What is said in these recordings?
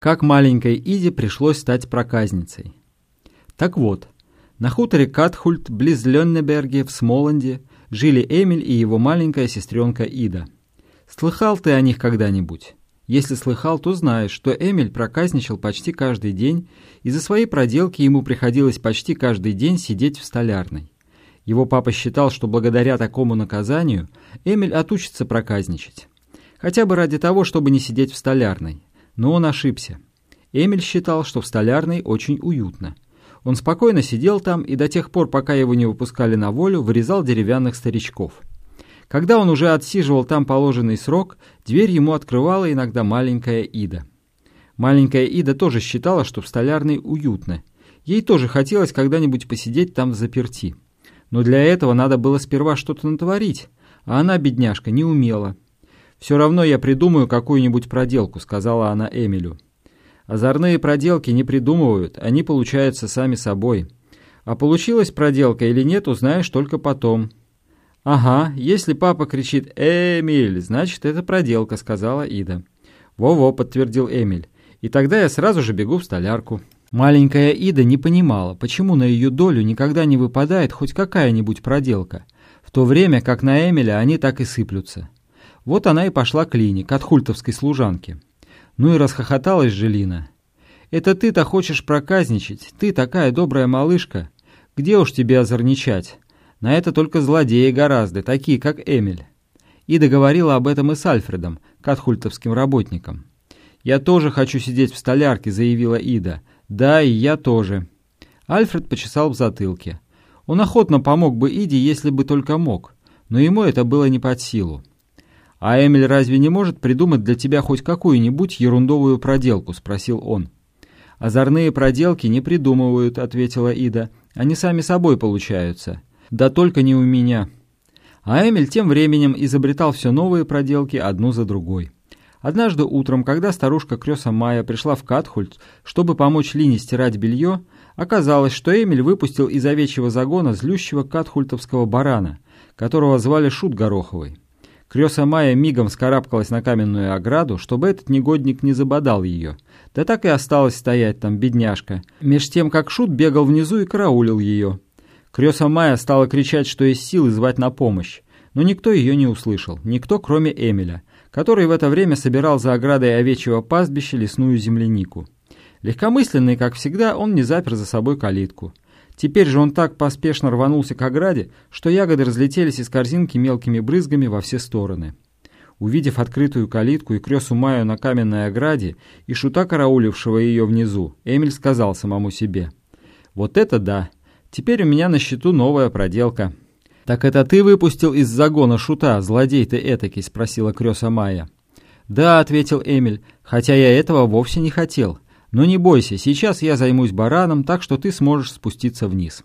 как маленькой Иде пришлось стать проказницей. Так вот, на хуторе Катхульт, близ Леннеберге, в Смоланде, жили Эмиль и его маленькая сестренка Ида. Слыхал ты о них когда-нибудь? Если слыхал, то знаешь, что Эмиль проказничал почти каждый день, и за свои проделки ему приходилось почти каждый день сидеть в столярной. Его папа считал, что благодаря такому наказанию Эмиль отучится проказничать. Хотя бы ради того, чтобы не сидеть в столярной. Но он ошибся. Эмиль считал, что в столярной очень уютно. Он спокойно сидел там и до тех пор, пока его не выпускали на волю, вырезал деревянных старичков. Когда он уже отсиживал там положенный срок, дверь ему открывала иногда маленькая Ида. Маленькая Ида тоже считала, что в столярной уютно. Ей тоже хотелось когда-нибудь посидеть там в заперти. Но для этого надо было сперва что-то натворить, а она, бедняжка, не умела. «Все равно я придумаю какую-нибудь проделку», — сказала она Эмилю. Озорные проделки не придумывают, они получаются сами собой. А получилась проделка или нет, узнаешь только потом. «Ага, если папа кричит «Эмиль», значит, это проделка», — сказала Ида. «Во-во», — подтвердил Эмиль. «И тогда я сразу же бегу в столярку». Маленькая Ида не понимала, почему на ее долю никогда не выпадает хоть какая-нибудь проделка, в то время как на Эмиля они так и сыплются. Вот она и пошла к Лине, к отхультовской служанке. Ну и расхохоталась Желина. «Это ты-то хочешь проказничать? Ты такая добрая малышка. Где уж тебе озорничать? На это только злодеи гораздо, такие как Эмиль». Ида говорила об этом и с Альфредом, катхультовским работником. «Я тоже хочу сидеть в столярке», — заявила Ида. «Да, и я тоже». Альфред почесал в затылке. Он охотно помог бы Иде, если бы только мог, но ему это было не под силу. «А Эмиль разве не может придумать для тебя хоть какую-нибудь ерундовую проделку?» — спросил он. «Озорные проделки не придумывают», — ответила Ида. «Они сами собой получаются. Да только не у меня». А Эмиль тем временем изобретал все новые проделки одну за другой. Однажды утром, когда старушка Крёса Майя пришла в Катхульт, чтобы помочь Лине стирать белье, оказалось, что Эмиль выпустил из овечьего загона злющего катхультовского барана, которого звали Шут Гороховый. Крёса Майя мигом скарабкалась на каменную ограду, чтобы этот негодник не забодал ее. Да так и осталась стоять там, бедняжка, меж тем, как Шут бегал внизу и караулил ее. Крёса Майя стала кричать, что есть силы звать на помощь, но никто ее не услышал, никто, кроме Эмиля, который в это время собирал за оградой овечьего пастбища лесную землянику. Легкомысленный, как всегда, он не запер за собой калитку. Теперь же он так поспешно рванулся к ограде, что ягоды разлетелись из корзинки мелкими брызгами во все стороны. Увидев открытую калитку и кресу Маю на каменной ограде и шута, караулившего ее внизу, Эмиль сказал самому себе. «Вот это да! Теперь у меня на счету новая проделка». «Так это ты выпустил из загона шута, злодей ты этакий?» — спросила креса Майя. «Да», — ответил Эмиль, — «хотя я этого вовсе не хотел. Но не бойся, сейчас я займусь бараном, так что ты сможешь спуститься вниз».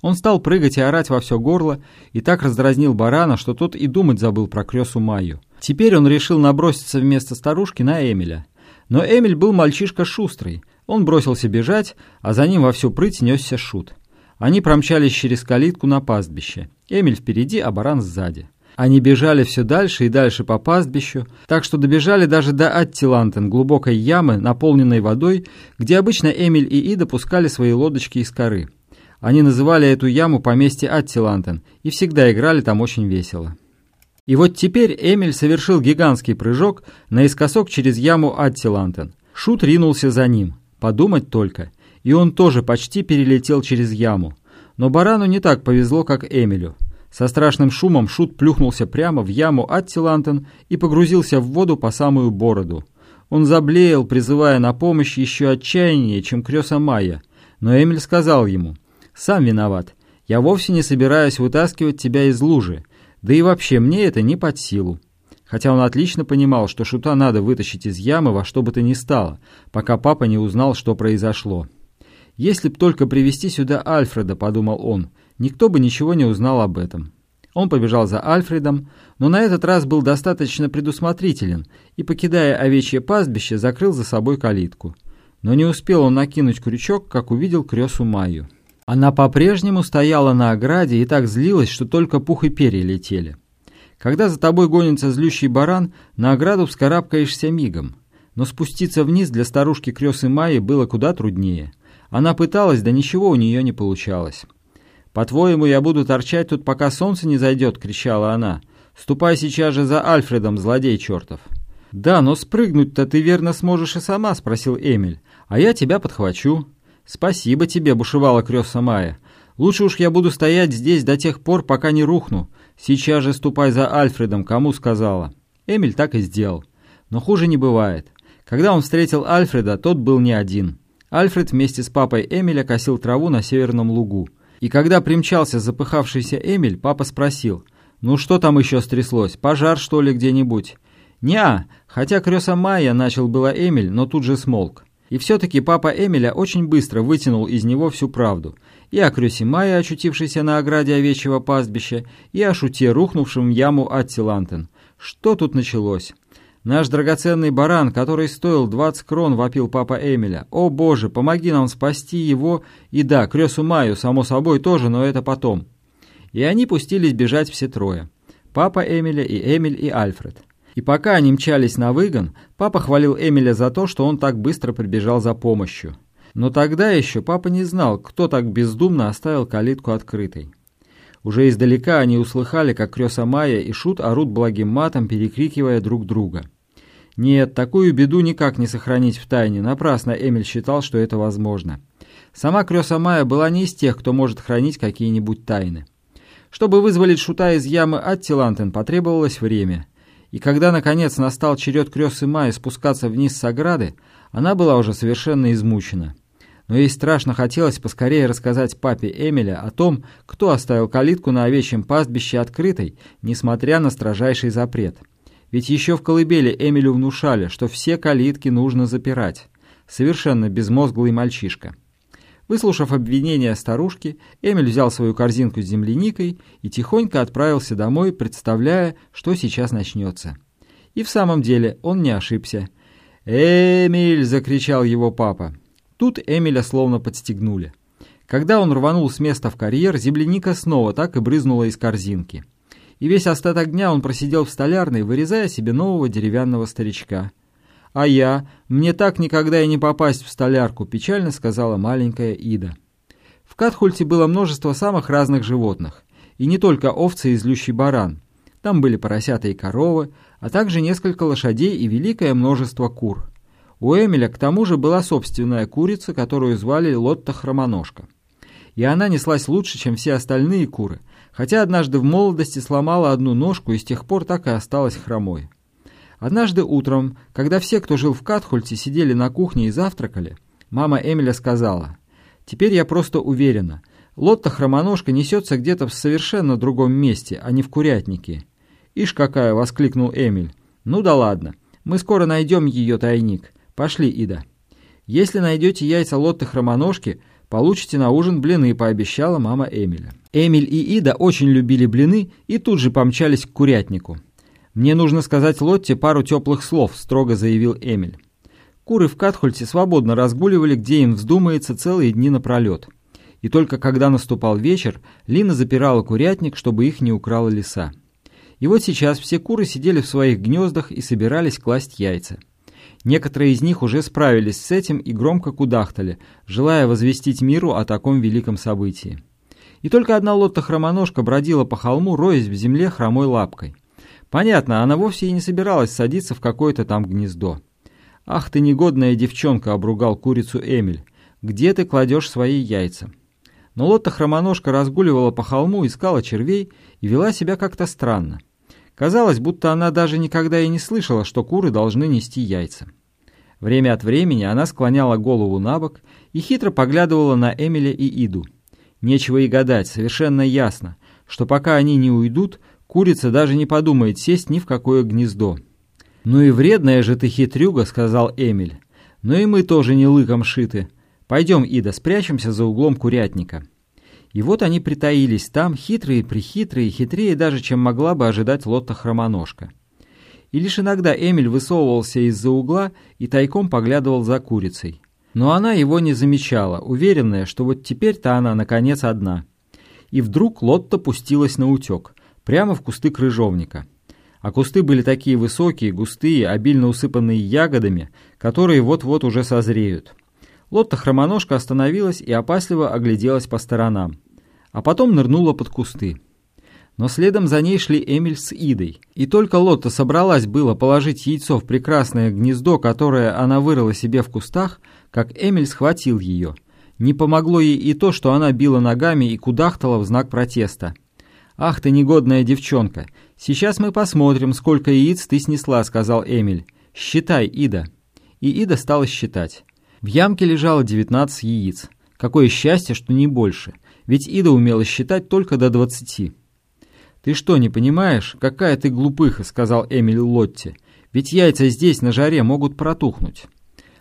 Он стал прыгать и орать во все горло, и так раздразнил барана, что тот и думать забыл про кресу Майю. Теперь он решил наброситься вместо старушки на Эмиля. Но Эмиль был мальчишка шустрый. Он бросился бежать, а за ним во всю прыть несся шут. Они промчались через калитку на пастбище. Эмиль впереди, а баран сзади. Они бежали все дальше и дальше по пастбищу, так что добежали даже до Аттилантен, глубокой ямы, наполненной водой, где обычно Эмиль и Ида пускали свои лодочки из коры. Они называли эту яму поместье Аттилантен и всегда играли там очень весело. И вот теперь Эмиль совершил гигантский прыжок наискосок через яму Аттилантен. Шут ринулся за ним. Подумать только. И он тоже почти перелетел через яму. Но барану не так повезло, как Эмилю. Со страшным шумом Шут плюхнулся прямо в яму Аттилантен и погрузился в воду по самую бороду. Он заблеял, призывая на помощь еще отчаяннее, чем Крёса Майя. Но Эмиль сказал ему, «Сам виноват. Я вовсе не собираюсь вытаскивать тебя из лужи. Да и вообще, мне это не под силу». Хотя он отлично понимал, что Шута надо вытащить из ямы во что бы то ни стало, пока папа не узнал, что произошло. «Если б только привести сюда Альфреда», — подумал он, — Никто бы ничего не узнал об этом. Он побежал за Альфредом, но на этот раз был достаточно предусмотрителен и, покидая овечье пастбище, закрыл за собой калитку. Но не успел он накинуть крючок, как увидел кресу Майю. Она по-прежнему стояла на ограде и так злилась, что только пух и перья летели. Когда за тобой гонится злющий баран, на ограду вскарабкаешься мигом. Но спуститься вниз для старушки Крёсы Майи было куда труднее. Она пыталась, да ничего у нее не получалось. «По-твоему, я буду торчать тут, пока солнце не зайдет?» — кричала она. «Ступай сейчас же за Альфредом, злодей чертов!» «Да, но спрыгнуть-то ты верно сможешь и сама», — спросил Эмиль. «А я тебя подхвачу». «Спасибо тебе», — бушевала Крёса Майя. «Лучше уж я буду стоять здесь до тех пор, пока не рухну. Сейчас же ступай за Альфредом, кому сказала». Эмиль так и сделал. Но хуже не бывает. Когда он встретил Альфреда, тот был не один. Альфред вместе с папой Эмиля косил траву на северном лугу. И когда примчался запыхавшийся Эмиль, папа спросил, «Ну что там еще стряслось? Пожар, что ли, где-нибудь?» «Не-а», хотя крёса Майя начал было Эмиль, но тут же смолк. И все-таки папа Эмиля очень быстро вытянул из него всю правду. И о крёсе Майя, очутившейся на ограде овечьего пастбища, и о шуте, рухнувшем в яму Аттилантен. Что тут началось? Наш драгоценный баран, который стоил 20 крон, вопил папа Эмиля. «О боже, помоги нам спасти его!» И да, крёсу Маю, само собой, тоже, но это потом. И они пустились бежать все трое. Папа Эмиля и Эмиль и Альфред. И пока они мчались на выгон, папа хвалил Эмиля за то, что он так быстро прибежал за помощью. Но тогда еще папа не знал, кто так бездумно оставил калитку открытой. Уже издалека они услыхали, как Крёса Майя и Шут орут благим матом, перекрикивая друг друга. Нет, такую беду никак не сохранить в тайне. Напрасно Эмиль считал, что это возможно. Сама Крёса Майя была не из тех, кто может хранить какие-нибудь тайны. Чтобы вызволить Шута из ямы Аттилантен, потребовалось время. И когда, наконец, настал черед Крёсы Майи спускаться вниз с ограды, она была уже совершенно измучена но ей страшно хотелось поскорее рассказать папе Эмиля о том, кто оставил калитку на овечьем пастбище открытой, несмотря на строжайший запрет. Ведь еще в колыбели Эмилю внушали, что все калитки нужно запирать. Совершенно безмозглый мальчишка. Выслушав обвинения старушки, Эмиль взял свою корзинку с земляникой и тихонько отправился домой, представляя, что сейчас начнется. И в самом деле он не ошибся. «Эмиль!» — закричал его папа. Тут Эмиля словно подстегнули. Когда он рванул с места в карьер, земляника снова так и брызнула из корзинки. И весь остаток дня он просидел в столярной, вырезая себе нового деревянного старичка. «А я? Мне так никогда и не попасть в столярку», — печально сказала маленькая Ида. В Катхульте было множество самых разных животных. И не только овцы и злющий баран. Там были поросята и коровы, а также несколько лошадей и великое множество кур. У Эмиля к тому же была собственная курица, которую звали Лотта Хромоножка. И она неслась лучше, чем все остальные куры, хотя однажды в молодости сломала одну ножку и с тех пор так и осталась хромой. Однажды утром, когда все, кто жил в Катхульте, сидели на кухне и завтракали, мама Эмиля сказала, «Теперь я просто уверена, Лотта Хромоножка несется где-то в совершенно другом месте, а не в курятнике». «Ишь какая!» — воскликнул Эмиль. «Ну да ладно, мы скоро найдем ее тайник. «Пошли, Ида. Если найдете яйца Лотты Хромоножки, получите на ужин блины», — пообещала мама Эмиля. Эмиль и Ида очень любили блины и тут же помчались к курятнику. «Мне нужно сказать Лотте пару теплых слов», — строго заявил Эмиль. Куры в Катхульте свободно разгуливали, где им вздумается целые дни напролет. И только когда наступал вечер, Лина запирала курятник, чтобы их не украла лиса. И вот сейчас все куры сидели в своих гнездах и собирались класть яйца. Некоторые из них уже справились с этим и громко кудахтали, желая возвестить миру о таком великом событии. И только одна лотта-хромоножка бродила по холму, роясь в земле хромой лапкой. Понятно, она вовсе и не собиралась садиться в какое-то там гнездо. «Ах ты негодная девчонка!» — обругал курицу Эмиль. «Где ты кладешь свои яйца?» Но лотта-хромоножка разгуливала по холму, искала червей и вела себя как-то странно. Казалось, будто она даже никогда и не слышала, что куры должны нести яйца. Время от времени она склоняла голову на бок и хитро поглядывала на Эмиля и Иду. Нечего и гадать, совершенно ясно, что пока они не уйдут, курица даже не подумает сесть ни в какое гнездо. «Ну и вредная же ты хитрюга», — сказал Эмиль. «Ну и мы тоже не лыком шиты. Пойдем, Ида, спрячемся за углом курятника». И вот они притаились там, хитрые-прихитрые, хитрее даже, чем могла бы ожидать Лотта Хромоножка. И лишь иногда Эмиль высовывался из-за угла и тайком поглядывал за курицей. Но она его не замечала, уверенная, что вот теперь-то она, наконец, одна. И вдруг Лотта пустилась на утек, прямо в кусты крыжовника. а кусты были такие высокие, густые, обильно усыпанные ягодами, которые вот-вот уже созреют. Лотта хромоножка остановилась и опасливо огляделась по сторонам, а потом нырнула под кусты. Но следом за ней шли Эмиль с Идой, и только Лотта собралась было положить яйцо в прекрасное гнездо, которое она вырыла себе в кустах, как Эмиль схватил ее. Не помогло ей и то, что она била ногами и кудахтала в знак протеста. «Ах ты, негодная девчонка! Сейчас мы посмотрим, сколько яиц ты снесла», — сказал Эмиль. «Считай, Ида». И Ида стала считать. В ямке лежало 19 яиц. Какое счастье, что не больше. Ведь Ида умела считать только до 20. «Ты что, не понимаешь? Какая ты глупыха», — сказал Эмиль Лотте. «Ведь яйца здесь, на жаре, могут протухнуть».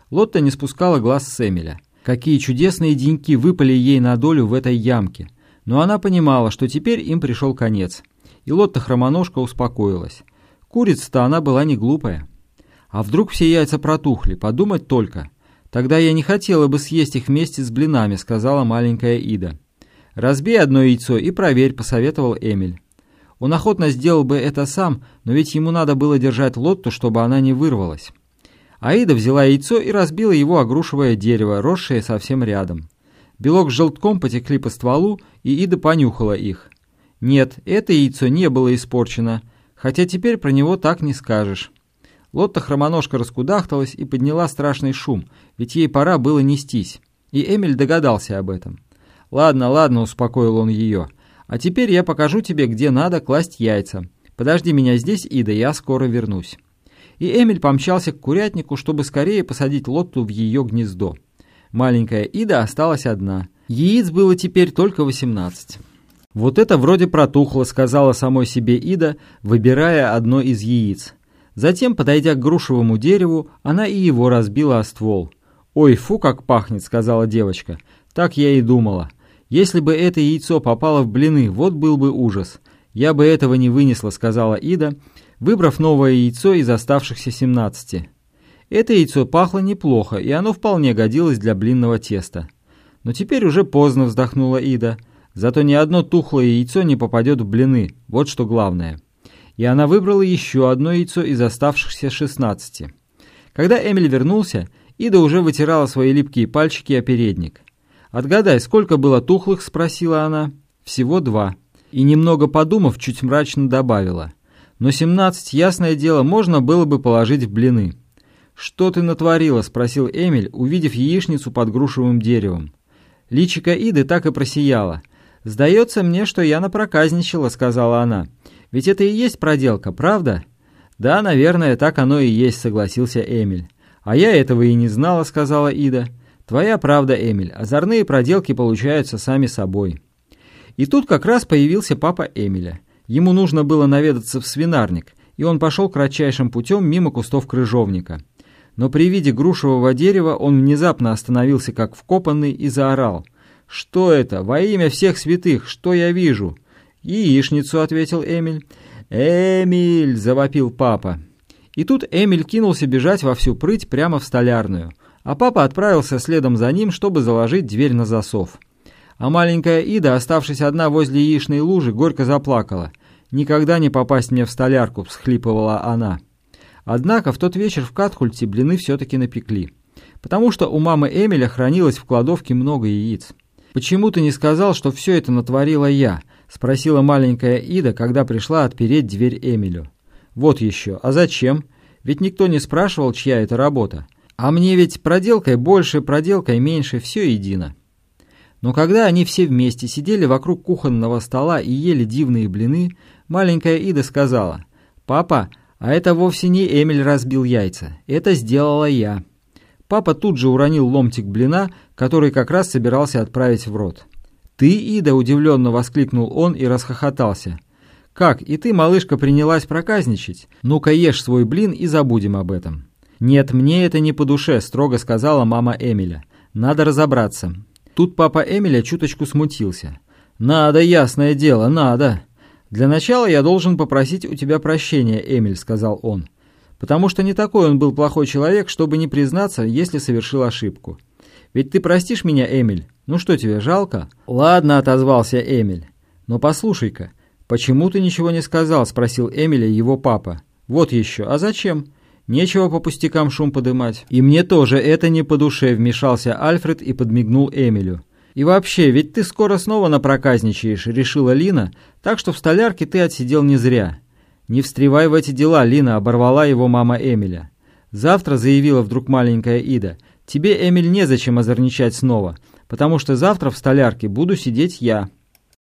Лотта не спускала глаз с Эмиля. Какие чудесные деньки выпали ей на долю в этой ямке — но она понимала, что теперь им пришел конец. И Лотта Хромоножка успокоилась. Курица-то она была не глупая. А вдруг все яйца протухли, подумать только. Тогда я не хотела бы съесть их вместе с блинами, сказала маленькая Ида. Разбей одно яйцо и проверь, посоветовал Эмиль. Он охотно сделал бы это сам, но ведь ему надо было держать Лотту, чтобы она не вырвалась. Аида взяла яйцо и разбила его о грушевое дерево, росшее совсем рядом. Белок с желтком потекли по стволу, и Ида понюхала их. Нет, это яйцо не было испорчено, хотя теперь про него так не скажешь. Лотта хромоножка раскудахталась и подняла страшный шум, ведь ей пора было нестись. И Эмиль догадался об этом. «Ладно, ладно», — успокоил он ее. «А теперь я покажу тебе, где надо класть яйца. Подожди меня здесь, Ида, я скоро вернусь». И Эмиль помчался к курятнику, чтобы скорее посадить Лотту в ее гнездо. Маленькая Ида осталась одна. Яиц было теперь только 18. «Вот это вроде протухло», — сказала самой себе Ида, выбирая одно из яиц. Затем, подойдя к грушевому дереву, она и его разбила о ствол. «Ой, фу, как пахнет», — сказала девочка. «Так я и думала. Если бы это яйцо попало в блины, вот был бы ужас. Я бы этого не вынесла», — сказала Ида, выбрав новое яйцо из оставшихся семнадцати. Это яйцо пахло неплохо, и оно вполне годилось для блинного теста. Но теперь уже поздно, вздохнула Ида. Зато ни одно тухлое яйцо не попадет в блины, вот что главное. И она выбрала еще одно яйцо из оставшихся шестнадцати. Когда Эмиль вернулся, Ида уже вытирала свои липкие пальчики о передник. «Отгадай, сколько было тухлых?» – спросила она. «Всего два». И немного подумав, чуть мрачно добавила. «Но семнадцать, ясное дело, можно было бы положить в блины». «Что ты натворила?» — спросил Эмиль, увидев яичницу под грушевым деревом. Личико Иды так и просияло. «Сдается мне, что я напроказничала», — сказала она. «Ведь это и есть проделка, правда?» «Да, наверное, так оно и есть», — согласился Эмиль. «А я этого и не знала», — сказала Ида. «Твоя правда, Эмиль. Озорные проделки получаются сами собой». И тут как раз появился папа Эмиля. Ему нужно было наведаться в свинарник, и он пошел кратчайшим путем мимо кустов крыжовника но при виде грушевого дерева он внезапно остановился как вкопанный и заорал. «Что это? Во имя всех святых! Что я вижу?» «Яичницу», — ответил Эмиль. «Эмиль!» — завопил папа. И тут Эмиль кинулся бежать во всю прыть прямо в столярную, а папа отправился следом за ним, чтобы заложить дверь на засов. А маленькая Ида, оставшись одна возле яичной лужи, горько заплакала. «Никогда не попасть мне в столярку», — всхлипывала она. Однако в тот вечер в Катхульте блины все-таки напекли, потому что у мамы Эмиля хранилось в кладовке много яиц. «Почему ты не сказал, что все это натворила я?» — спросила маленькая Ида, когда пришла отпереть дверь Эмилю. «Вот еще. А зачем? Ведь никто не спрашивал, чья это работа. А мне ведь проделкой больше, проделкой меньше, все едино». Но когда они все вместе сидели вокруг кухонного стола и ели дивные блины, маленькая Ида сказала, «Папа, а это вовсе не Эмиль разбил яйца. Это сделала я. Папа тут же уронил ломтик блина, который как раз собирался отправить в рот. «Ты, Ида!» – удивленно воскликнул он и расхохотался. «Как, и ты, малышка, принялась проказничать? Ну-ка ешь свой блин и забудем об этом». «Нет, мне это не по душе», – строго сказала мама Эмиля. «Надо разобраться». Тут папа Эмиля чуточку смутился. «Надо, ясное дело, надо. «Для начала я должен попросить у тебя прощения, Эмиль», — сказал он. «Потому что не такой он был плохой человек, чтобы не признаться, если совершил ошибку. Ведь ты простишь меня, Эмиль? Ну что тебе, жалко?» «Ладно», — отозвался Эмиль. «Но послушай-ка, «Почему ты ничего не сказал?» — спросил Эмиля его папа. «Вот еще. А зачем?» «Нечего по пустякам шум подымать». «И мне тоже это не по душе», — вмешался Альфред и подмигнул Эмилю. «И вообще, ведь ты скоро снова напроказничаешь», — решила Лина, «так что в столярке ты отсидел не зря». «Не встревай в эти дела, Лина», — оборвала его мама Эмиля. «Завтра», — заявила вдруг маленькая Ида, — «тебе, Эмиль, незачем озорничать снова, потому что завтра в столярке буду сидеть я».